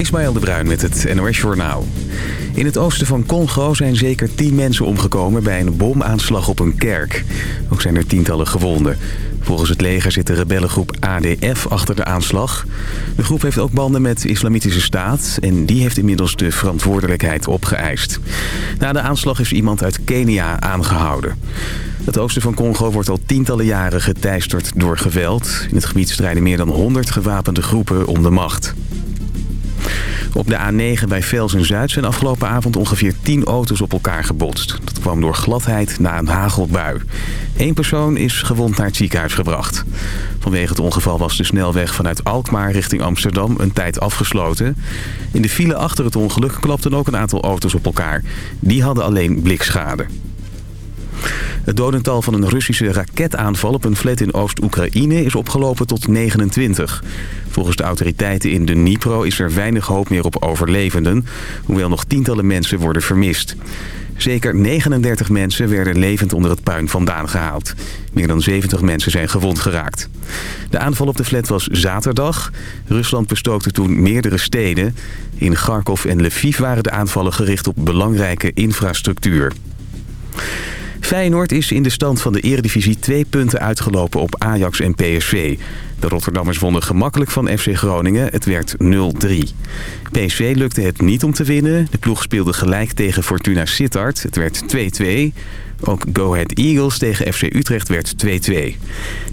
Ismaël de Bruin met het NOS Journaal. In het oosten van Congo zijn zeker tien mensen omgekomen bij een bomaanslag op een kerk. Ook zijn er tientallen gewonden. Volgens het leger zit de rebellengroep ADF achter de aanslag. De groep heeft ook banden met de Islamitische Staat... en die heeft inmiddels de verantwoordelijkheid opgeëist. Na de aanslag is iemand uit Kenia aangehouden. Het oosten van Congo wordt al tientallen jaren geteisterd door geweld. In het gebied strijden meer dan 100 gewapende groepen om de macht. Op de A9 bij Velsen-Zuid zijn afgelopen avond ongeveer 10 auto's op elkaar gebotst. Dat kwam door gladheid na een hagelbui. Eén persoon is gewond naar het ziekenhuis gebracht. Vanwege het ongeval was de snelweg vanuit Alkmaar richting Amsterdam een tijd afgesloten. In de file achter het ongeluk klapten ook een aantal auto's op elkaar. Die hadden alleen blikschade. Het dodental van een Russische raketaanval op een flat in Oost-Oekraïne is opgelopen tot 29. Volgens de autoriteiten in Dnipro is er weinig hoop meer op overlevenden, hoewel nog tientallen mensen worden vermist. Zeker 39 mensen werden levend onder het puin vandaan gehaald. Meer dan 70 mensen zijn gewond geraakt. De aanval op de flat was zaterdag. Rusland bestookte toen meerdere steden. In Kharkov en Lviv waren de aanvallen gericht op belangrijke infrastructuur. Feyenoord is in de stand van de eredivisie twee punten uitgelopen op Ajax en PSV. De Rotterdammers wonnen gemakkelijk van FC Groningen. Het werd 0-3. PSV lukte het niet om te winnen. De ploeg speelde gelijk tegen Fortuna Sittard. Het werd 2-2. Ook Go Ahead Eagles tegen FC Utrecht werd 2-2.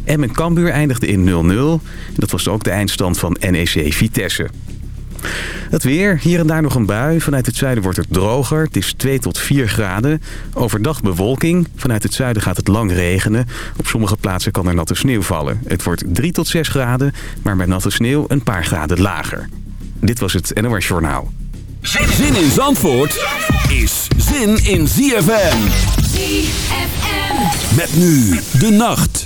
Emmen Cambuur eindigde in 0-0. Dat was ook de eindstand van NEC Vitesse. Het weer, hier en daar nog een bui. Vanuit het zuiden wordt het droger. Het is 2 tot 4 graden. Overdag bewolking. Vanuit het zuiden gaat het lang regenen. Op sommige plaatsen kan er natte sneeuw vallen. Het wordt 3 tot 6 graden, maar bij natte sneeuw een paar graden lager. Dit was het NOS Journaal. Zin in Zandvoort is zin in ZFM. ZFM. Met nu de nacht.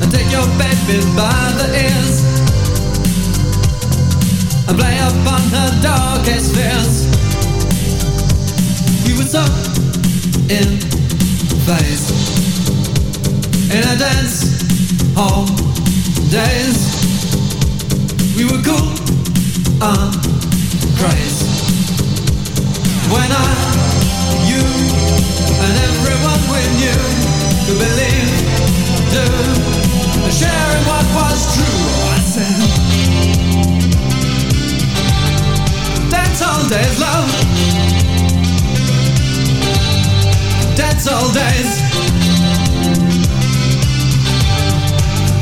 and take your baby by the ears and play upon her darkest fears. We would so in phase in a dance hall days. We were cool on craze when I, you, and everyone we knew could believe, do sharing what was true. I said, That's all days, love. That's all days.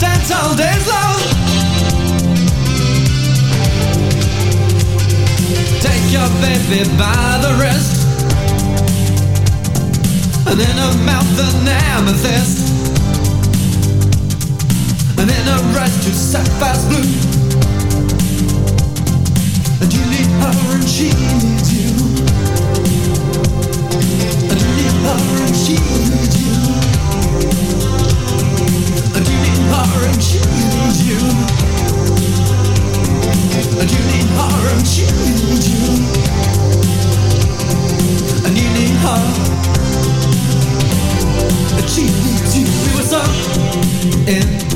That's all days, love. Take your baby by the wrist, and in mouth an amethyst and in a rush to sapphire's blue. And you need her and she needs you. And you need her and she needs you. And you need her and she needs you. And you need her and she needs you. And you need her. And she needs you. We were so in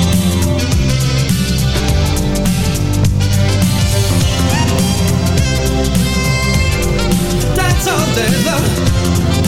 Zonder de...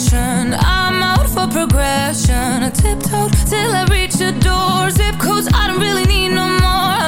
I'm out for progression. I tiptoed till I reach the door. Zip codes, I don't really need no more.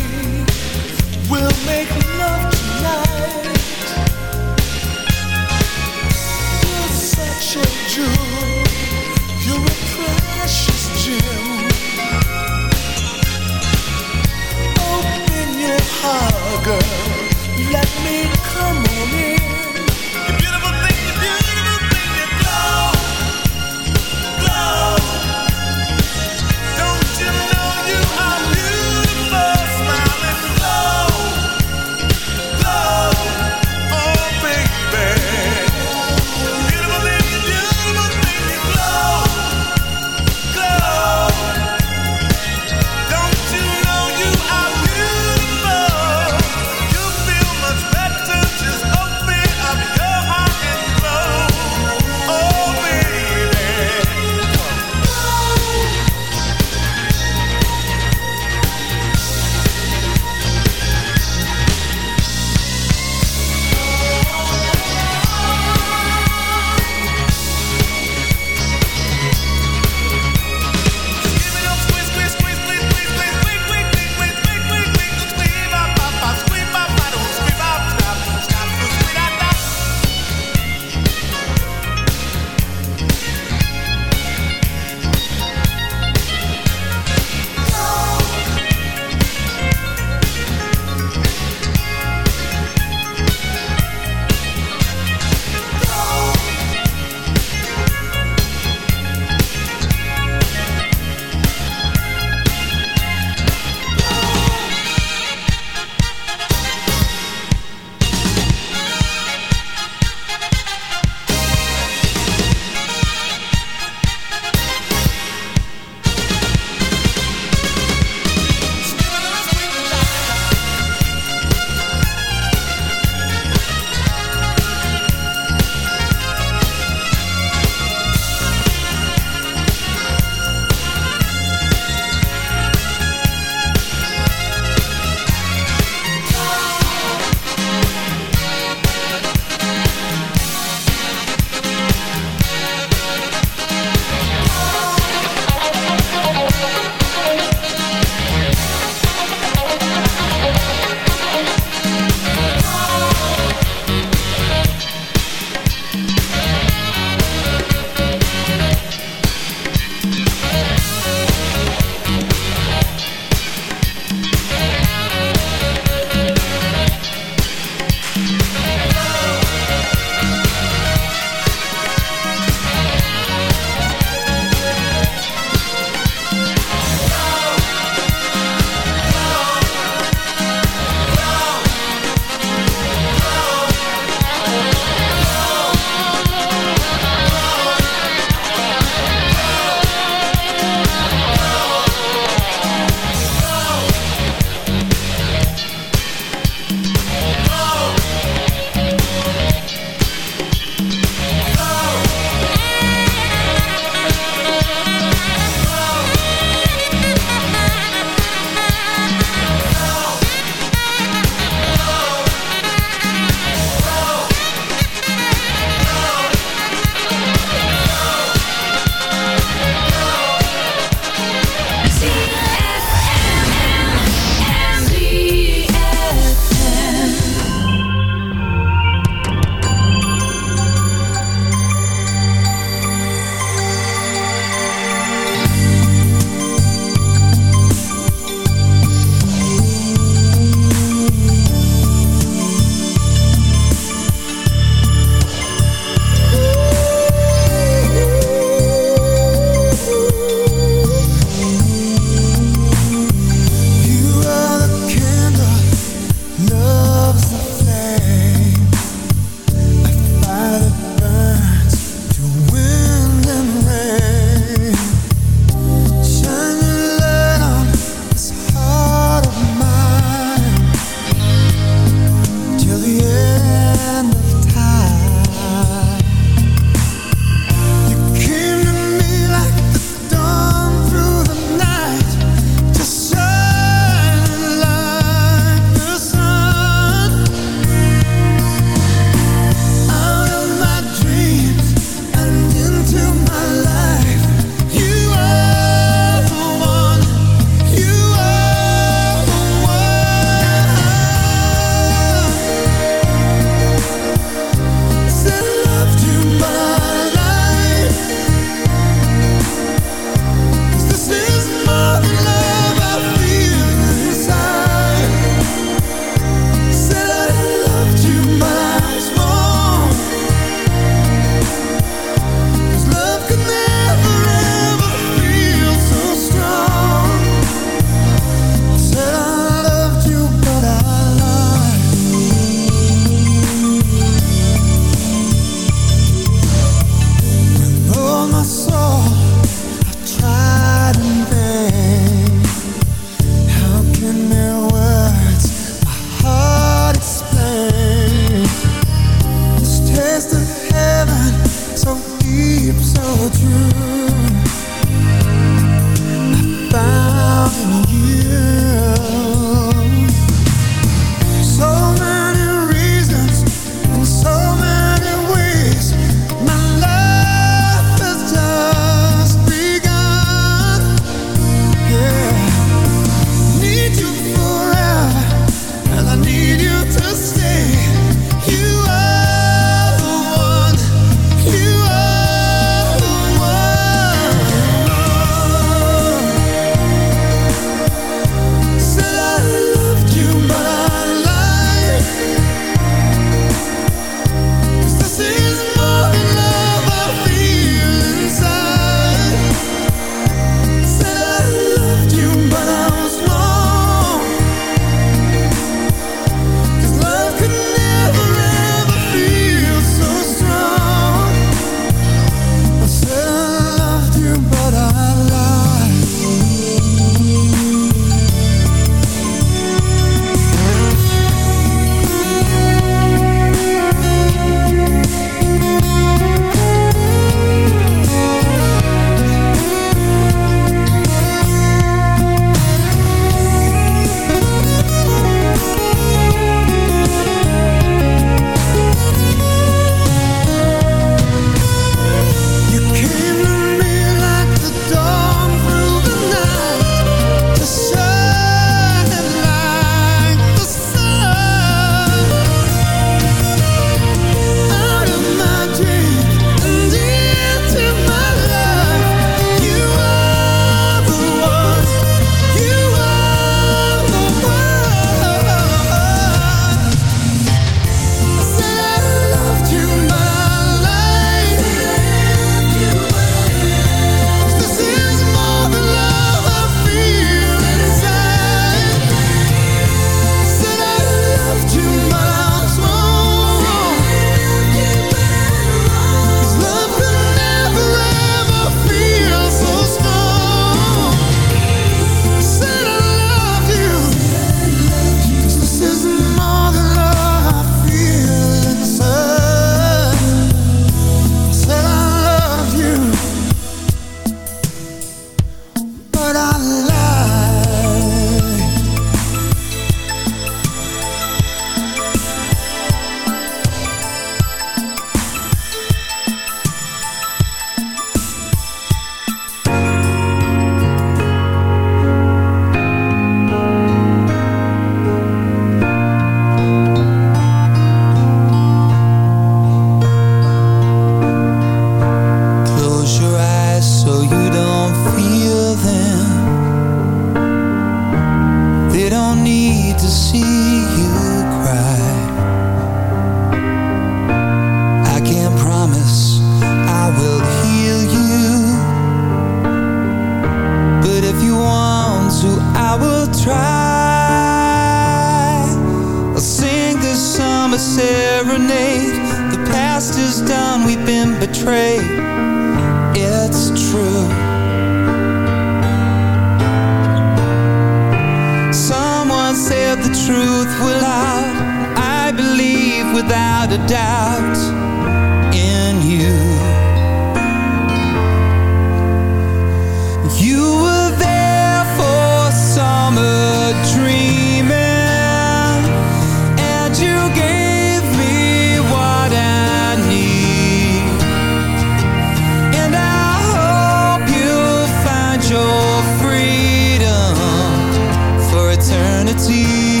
Eternity.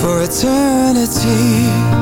For eternity.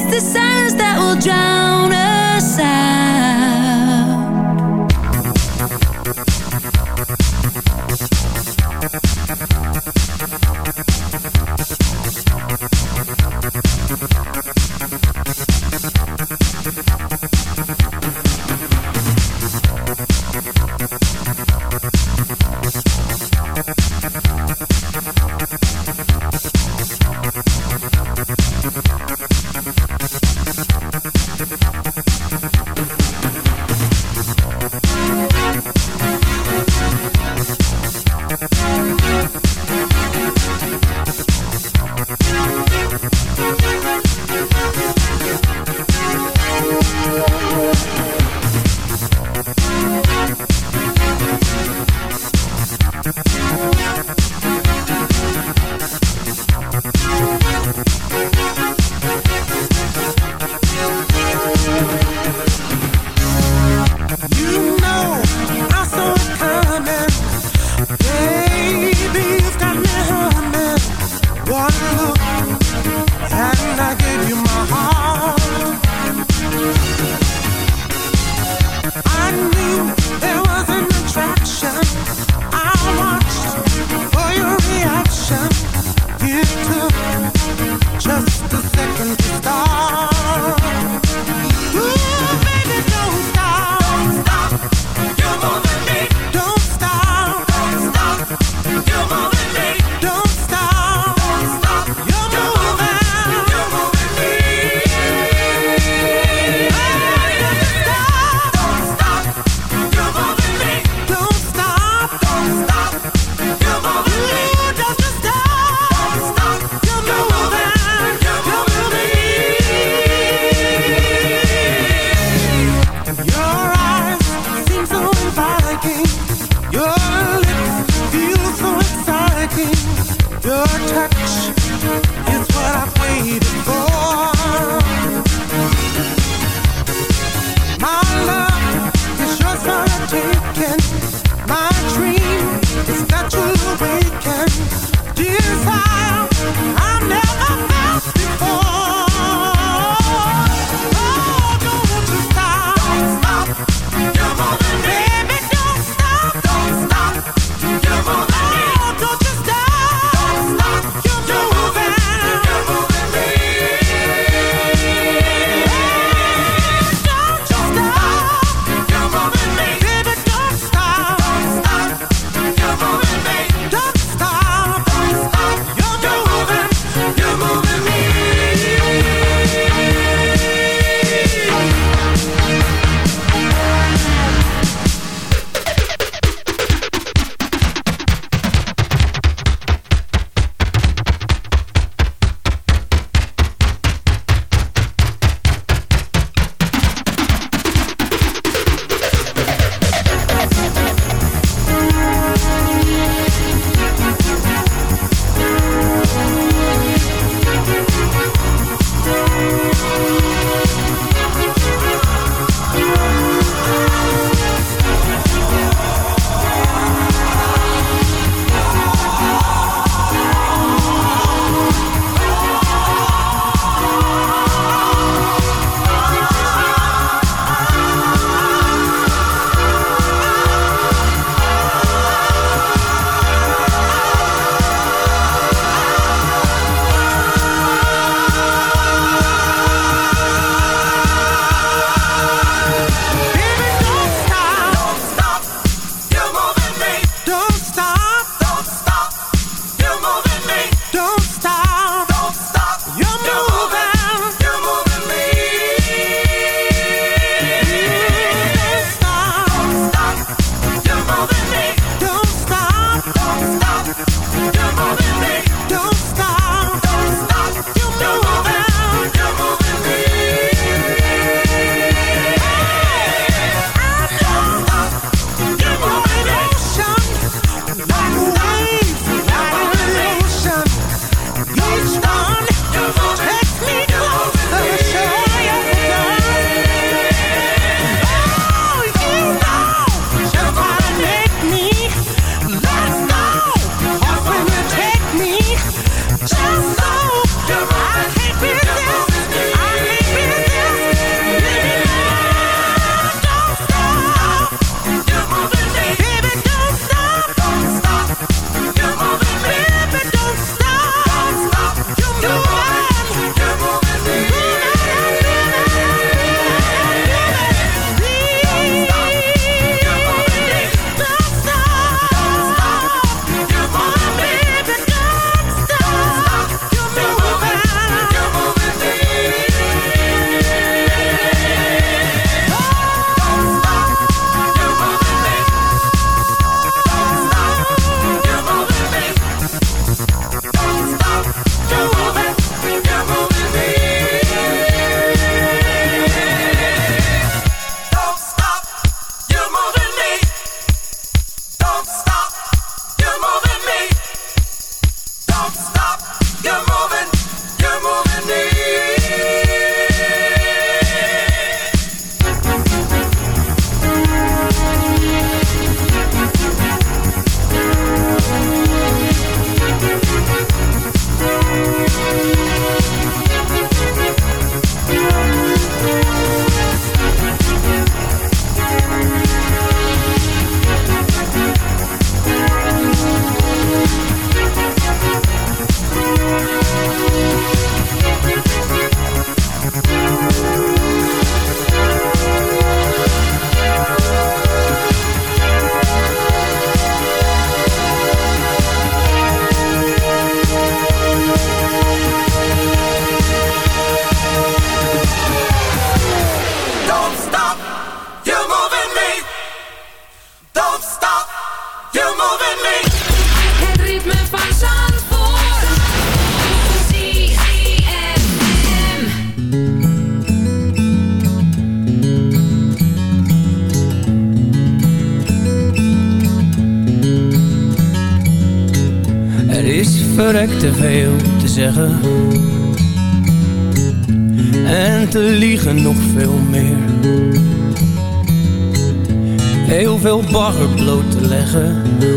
It's the silence that will drown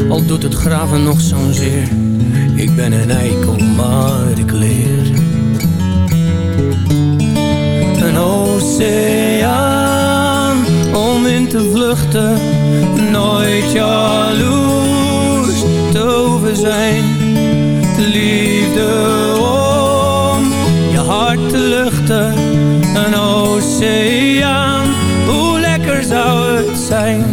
Al doet het graven nog zo'n zeer Ik ben een eikel, maar ik leer Een oceaan om in te vluchten Nooit jaloers te over zijn liefde om je hart te luchten. Een oceaan, hoe lekker zou het zijn?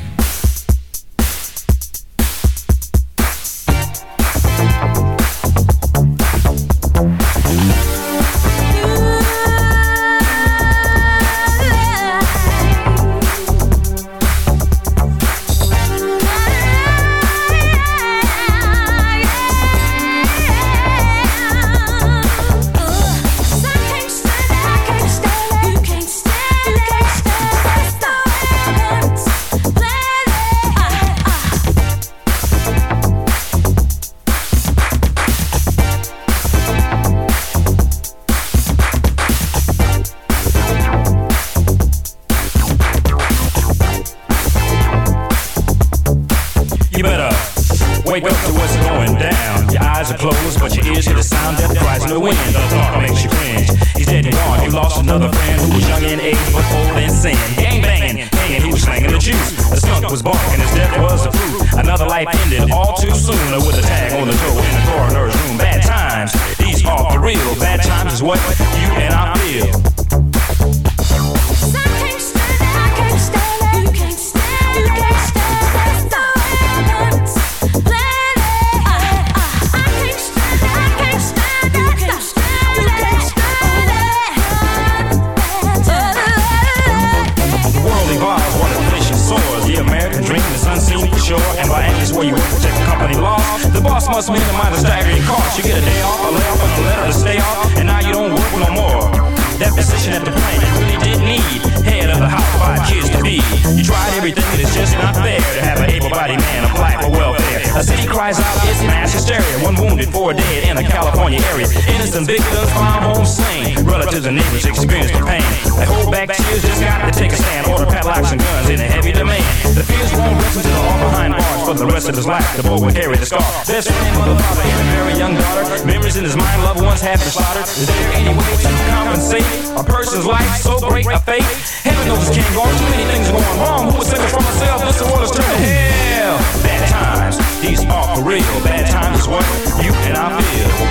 great a fate. Heaven knows it can't go on. Too many things are going wrong. Who would save us from ourselves? This world turning hell. Bad times, these are for real. Bad times is what you and I feel.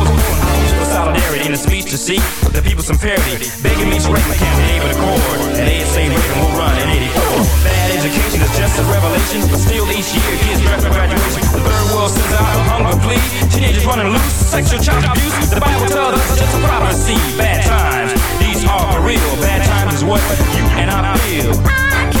solidarity in a speech to seek the people some parity. Begging me to break my camp, able to accord. And they say Reagan will run in 84. Bad education is just a revelation, but still each year kids draft for graduation. The third world sends out a hunger plea. Teenagers running loose, sexual child abuse. The Bible tells us it's just a prophecy. Bad times, these are real. Bad times is what you and I feel. Het